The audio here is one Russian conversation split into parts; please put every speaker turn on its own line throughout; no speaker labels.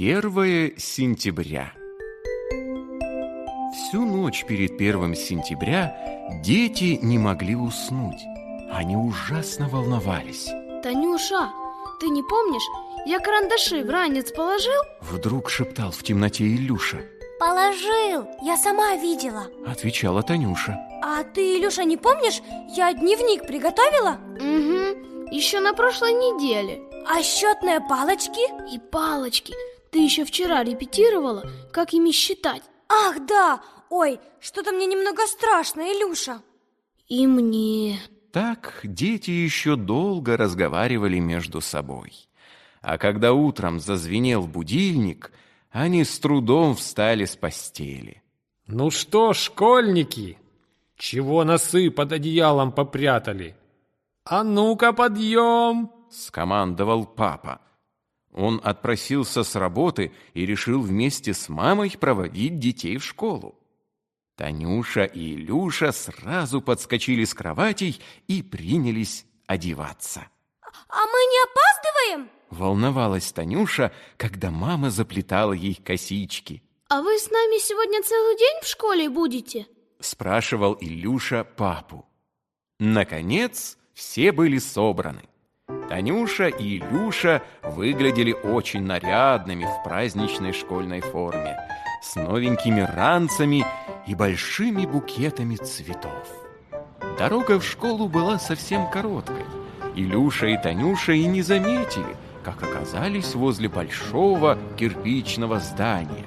1 сентября. Всю ночь перед 1 сентября дети не могли уснуть. Они ужасно волновались.
Танюша, ты не помнишь, я карандаши в ранец положил?
Вдруг шептал в темноте Илюша.
Положил, я сама видела
Отвечала Танюша.
А ты, Илюша, не помнишь, я дневник приготовила?
Угу, еще на прошлой неделе
А счетные палочки?
И палочки Ты еще вчера репетировала, как ими считать
Ах, да! Ой, что-то мне немного страшно, Илюша
И мне
Так дети еще долго разговаривали между собой. А когда утром зазвенел будильник, они с трудом встали с постели.
Ну что, школьники, чего носы под одеялом попрятали? А ну-ка, подъем!
скомандовал папа. Он отпросился с работы и решил вместе с мамой проводить детей в школу. Танюша и Илюша сразу подскочили с кроватей и принялись одеваться.
А мы не опаздываем?
Волновалась Танюша, когда мама заплетала ей косички.
А вы с нами сегодня целый день в школе будете?
Спрашивал Илюша папу. Наконец, все были собраны. Танюша и Илюша выглядели очень нарядными в праздничной школьной форме, с новенькими ранцами и большими букетами цветов. Дорога в школу была совсем короткой. Илюша и Танюша и не заметили, как оказались возле большого кирпичного здания.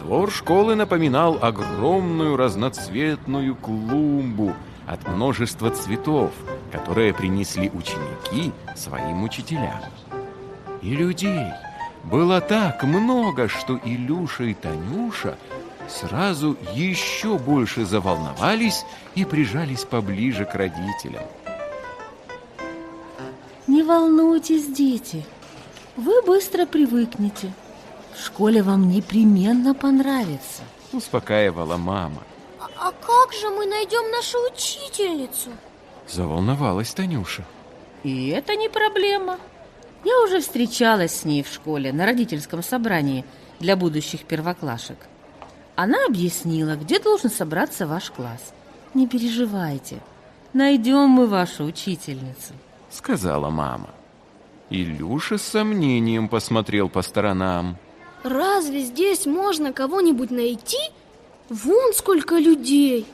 Двор школы напоминал огромную разноцветную клумбу от множества цветов, которые принесли ученики своим учителям. И людей было так много, что Илюша и Танюша сразу еще больше заволновались и прижались поближе к родителям.
Не волнуйтесь, дети. Вы быстро привыкнете. В школе вам непременно понравится.
Успокаивала мама.
А, как же мы найдем нашу учительницу?
Заволновалась Танюша.
И это не проблема. Я уже встречалась с ней в школе на родительском собрании для будущих первоклашек. Она объяснила, где должен собраться ваш класс. Не переживайте, найдем мы вашу учительницу.
Сказала мама. Илюша с сомнением посмотрел по сторонам.
Разве здесь можно кого-нибудь найти? Вон сколько людей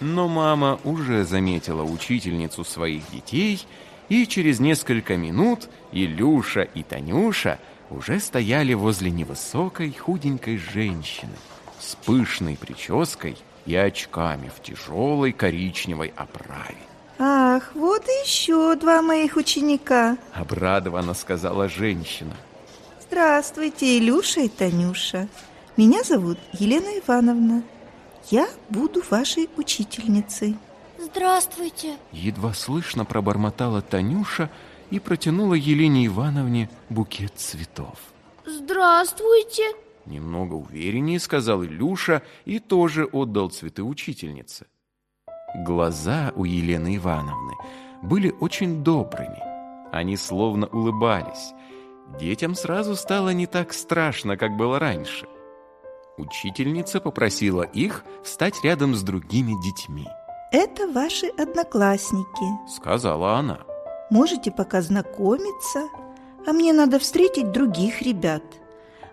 Но мама уже заметила учительницу своих детей, и через несколько минут Илюша и Танюша уже стояли возле невысокой худенькой женщины с пышной прической и очками в тяжелой коричневой оправе.
Ах, вот и еще два моих ученика.
Обрадованно сказала женщина.
Здравствуйте, Илюша и Танюша. Меня зовут Елена Ивановна. Я буду вашей учительницей.
Здравствуйте
Едва слышно пробормотала Танюша и протянула Елене Ивановне букет цветов.
Здравствуйте
Немного увереннее сказал Илюша и тоже отдал цветы учительнице. Глаза у Елены Ивановны были очень добрыми. Они словно улыбались. Детям сразу стало не так страшно, как было раньше. Учительница попросила их встать рядом с другими детьми.
Это ваши одноклассники.
Сказала она.
Можете пока знакомиться, а мне надо встретить других ребят.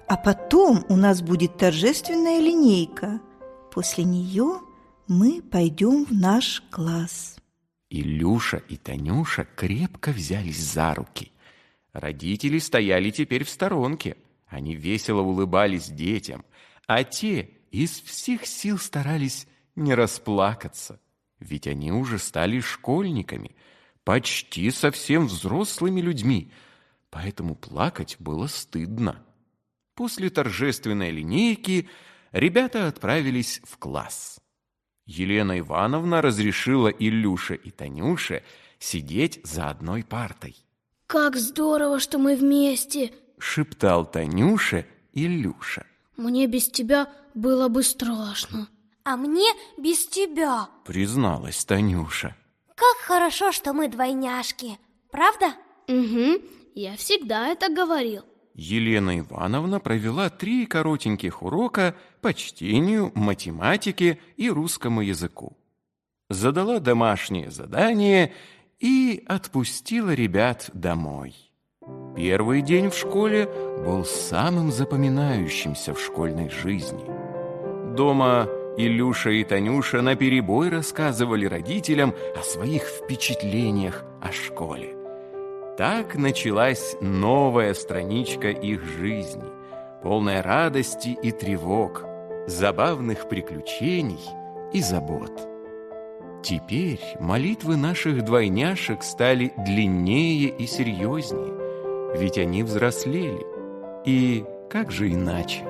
А потом у нас будет торжественная линейка. После нее мы пойдем в наш класс.
Илюша и Танюша крепко взялись за руки. Родители стояли теперь в сторонке. Они весело улыбались детям, а те из всех сил старались не расплакаться. Ведь они уже стали школьниками, почти совсем взрослыми людьми, поэтому плакать было стыдно. После торжественной линейки ребята отправились в класс. Елена Ивановна разрешила Илюше и Танюше сидеть за одной партой.
Как здорово, что мы вместе
Шептал Танюше Илюша.
Мне без тебя было бы страшно
А мне без тебя
Призналась Танюша.
Как хорошо, что мы двойняшки Правда?
Угу, я всегда это говорил
Елена Ивановна провела три коротеньких урока по чтению, математике и русскому языку. Задала домашнее задание и отпустила ребят домой. Первый день в школе был самым запоминающимся в школьной жизни. Дома Илюша и Танюша наперебой рассказывали родителям о своих впечатлениях о школе. Так началась новая страничка их жизни, полная радости и тревог, забавных приключений и забот. Теперь молитвы наших двойняшек стали длиннее и серьезнее, ведь они взрослели. И как же иначе?